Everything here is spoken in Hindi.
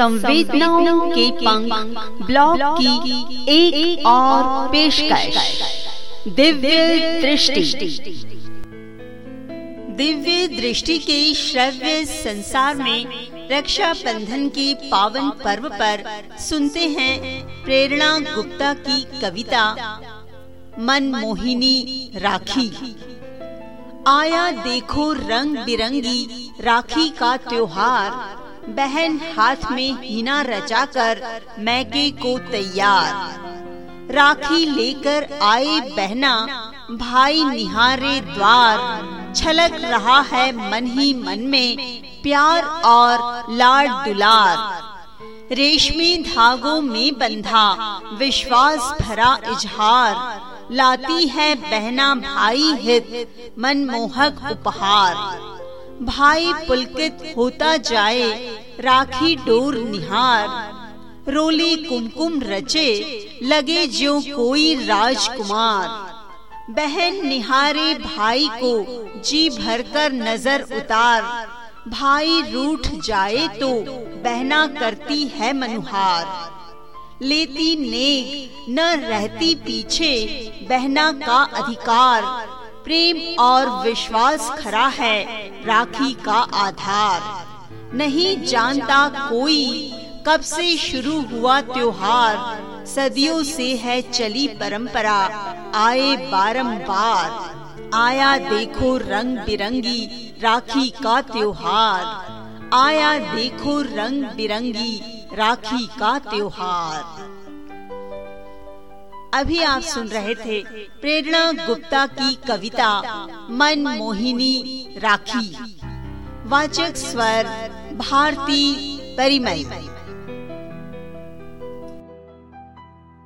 संवेदनाओं के पंख ब्लॉग की एक, एक और पेशकश। दिव्य दृष्टि। दिव्य दृष्टि के श्रव्य संसार में रक्षा बंधन के पावन पर्व पर सुनते हैं प्रेरणा गुप्ता की कविता मन मोहिनी राखी। आया देखो रंग बिरंगी राखी का त्योहार बहन हाथ में हिना रचाकर मैके को तैयार। राखी लेकर आए बहना, भाई निहारे द्वार। छलक रहा है मन ही मन में प्यार और लाड दुलार। रेशमी धागों में बंधा विश्वास भरा इजहार। लाती है बहना भाई हित, मनमोहक उपहार। भाई पुलकित होता जाए राखी डोर निहार। रोली कुमकुम रचे, लगे जो कोई राजकुमार। बहन निहारे भाई को जी भरकर नज़र उतार। भाई रूठ जाए तो बहना करती है मनुहार। लेती नेक न रहती पीछे, बहना का अधिकार। प्रेम और विश्वास खरा है, राखी का आधार। नहीं जानता कोई कब से शुरू हुआ त्योहार, सदियों से है चली परंपरा, आए बारंबार। आया देखो रंग बिरंगी राखी का त्योहार, आया देखो रंग बिरंगी राखी का त्योहार। अभी आप सुन रहे थे प्रेरणा गुप्ता की कविता, मन मोहिनी राखी। वाचक स्वर भारती परिमय